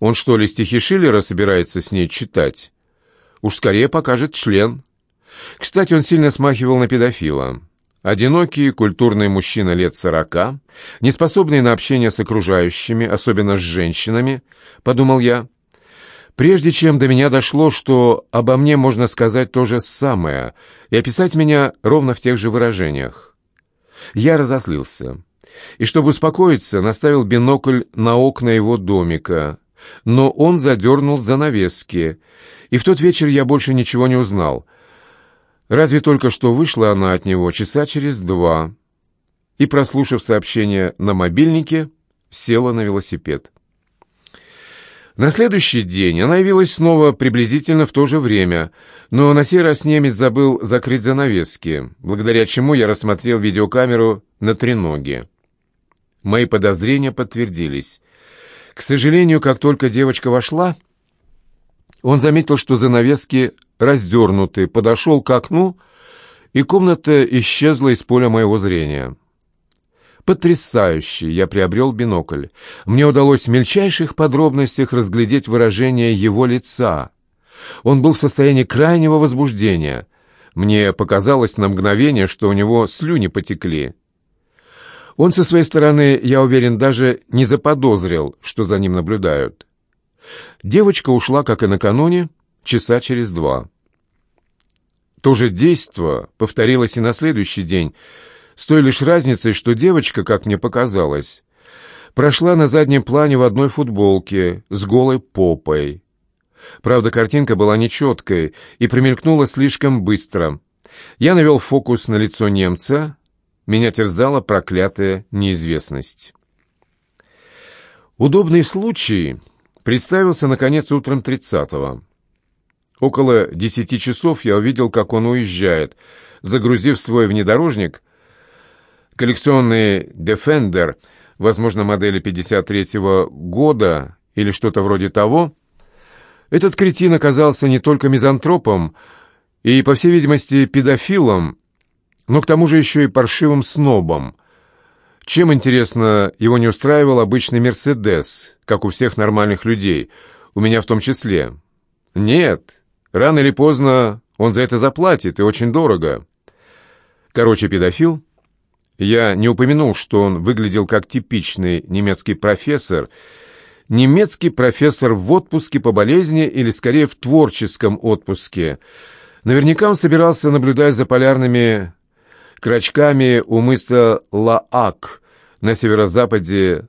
Он что ли стихи Шиллера собирается с ней читать? Уж скорее покажет член. Кстати, он сильно смахивал на педофила. Одинокий, культурный мужчина лет сорока, неспособный на общение с окружающими, особенно с женщинами, подумал я. Прежде чем до меня дошло, что обо мне можно сказать то же самое и описать меня ровно в тех же выражениях. Я разослился. И чтобы успокоиться, наставил бинокль на окна его домика, но он задернул занавески, и в тот вечер я больше ничего не узнал — Разве только что вышла она от него часа через два и, прослушав сообщение на мобильнике, села на велосипед. На следующий день она явилась снова приблизительно в то же время, но на сей раз немец забыл закрыть занавески, благодаря чему я рассмотрел видеокамеру на треноге. Мои подозрения подтвердились. К сожалению, как только девочка вошла, он заметил, что занавески раздернуты, подошел к окну, и комната исчезла из поля моего зрения. Потрясающе! Я приобрел бинокль. Мне удалось в мельчайших подробностях разглядеть выражение его лица. Он был в состоянии крайнего возбуждения. Мне показалось на мгновение, что у него слюни потекли. Он со своей стороны, я уверен, даже не заподозрил, что за ним наблюдают. Девочка ушла, как и накануне, часа через два. То же действо повторилось и на следующий день, с той лишь разницей, что девочка, как мне показалось, прошла на заднем плане в одной футболке с голой попой. Правда, картинка была нечеткой и примелькнула слишком быстро. Я навел фокус на лицо немца, меня терзала проклятая неизвестность. Удобный случай представился, наконец, утром тридцатого. Около десяти часов я увидел, как он уезжает, загрузив свой внедорожник, коллекционный Defender, возможно, модели 53-го года или что-то вроде того. Этот кретин оказался не только мизантропом и, по всей видимости, педофилом, но к тому же еще и паршивым снобом. Чем, интересно, его не устраивал обычный «Мерседес», как у всех нормальных людей, у меня в том числе? Нет, Рано или поздно он за это заплатит, и очень дорого. Короче, педофил. Я не упомянул, что он выглядел как типичный немецкий профессор. Немецкий профессор в отпуске по болезни или, скорее, в творческом отпуске. Наверняка он собирался наблюдать за полярными крачками у мыса Лаак на северо-западе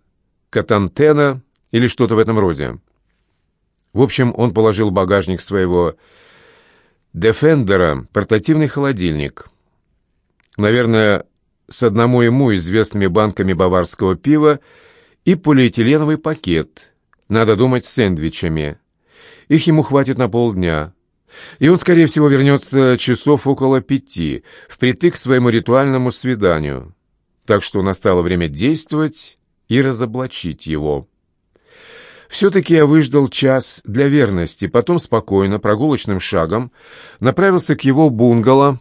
Катантена или что-то в этом роде. В общем, он положил в багажник своего «Дефендера» портативный холодильник. Наверное, с одному ему известными банками баварского пива и полиэтиленовый пакет, надо думать, с сэндвичами. Их ему хватит на полдня. И он, скорее всего, вернется часов около пяти, впритык к своему ритуальному свиданию. Так что настало время действовать и разоблачить его. Все-таки я выждал час для верности, потом спокойно, прогулочным шагом, направился к его бунгало.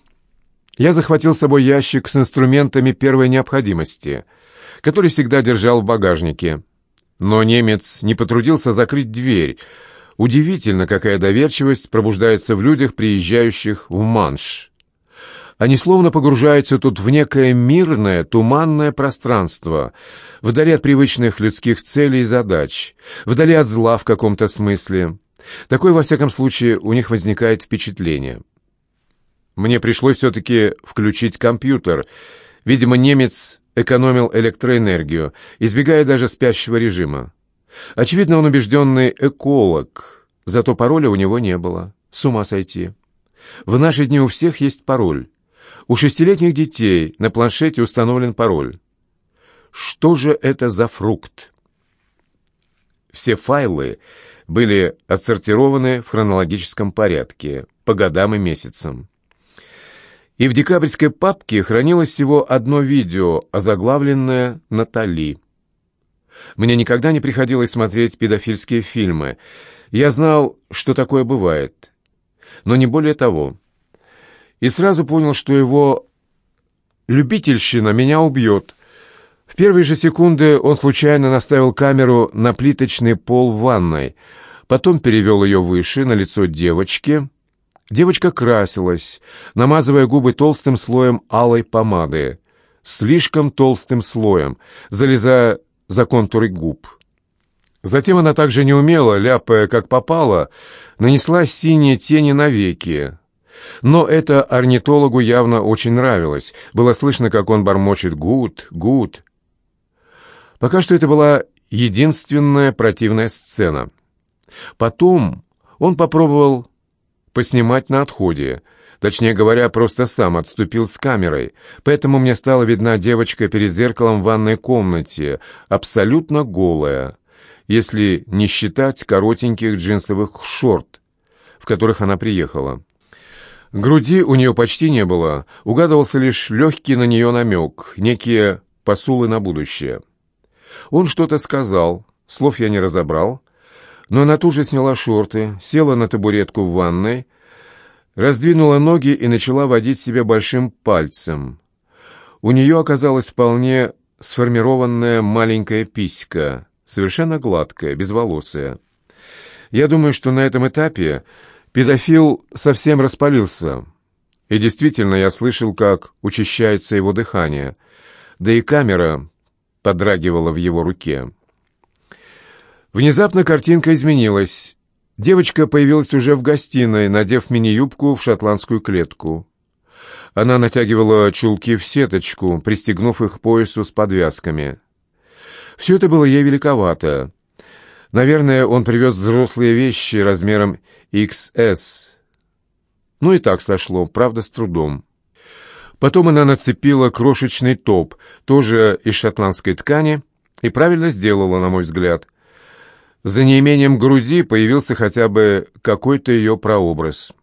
Я захватил с собой ящик с инструментами первой необходимости, который всегда держал в багажнике. Но немец не потрудился закрыть дверь. Удивительно, какая доверчивость пробуждается в людях, приезжающих в Манш. Они словно погружаются тут в некое мирное, туманное пространство, вдали от привычных людских целей и задач, вдали от зла в каком-то смысле. Такое, во всяком случае, у них возникает впечатление. Мне пришлось все-таки включить компьютер. Видимо, немец экономил электроэнергию, избегая даже спящего режима. Очевидно, он убежденный эколог, зато пароля у него не было. С ума сойти. В наши дни у всех есть пароль. У шестилетних детей на планшете установлен пароль. Что же это за фрукт? Все файлы были отсортированы в хронологическом порядке, по годам и месяцам. И в декабрьской папке хранилось всего одно видео, озаглавленное «Натали». Мне никогда не приходилось смотреть педофильские фильмы. Я знал, что такое бывает. Но не более того и сразу понял, что его любительщина меня убьет. В первые же секунды он случайно наставил камеру на плиточный пол в ванной, потом перевел ее выше, на лицо девочки. Девочка красилась, намазывая губы толстым слоем алой помады, слишком толстым слоем, залезая за контуры губ. Затем она также неумело, ляпая как попало, нанесла синие тени на веки. Но это орнитологу явно очень нравилось. Было слышно, как он бормочет «гуд, гуд». Пока что это была единственная противная сцена. Потом он попробовал поснимать на отходе. Точнее говоря, просто сам отступил с камерой, поэтому мне стала видна девочка перед зеркалом в ванной комнате, абсолютно голая, если не считать коротеньких джинсовых шорт, в которых она приехала. Груди у нее почти не было, угадывался лишь легкий на нее намек, некие посулы на будущее. Он что-то сказал, слов я не разобрал, но она тут же сняла шорты, села на табуретку в ванной, раздвинула ноги и начала водить себя большим пальцем. У нее оказалась вполне сформированная маленькая писька, совершенно гладкая, безволосая. Я думаю, что на этом этапе педофил совсем распалился. И действительно, я слышал, как учащается его дыхание, да и камера подрагивала в его руке. Внезапно картинка изменилась. Девочка появилась уже в гостиной, надев мини-юбку в шотландскую клетку. Она натягивала чулки в сеточку, пристегнув их к поясу с подвязками. Все это было ей великовато. Наверное, он привез взрослые вещи размером XS. Ну и так сошло, правда, с трудом. Потом она нацепила крошечный топ, тоже из шотландской ткани, и правильно сделала, на мой взгляд – за неимением груди появился хотя бы какой-то ее прообраз –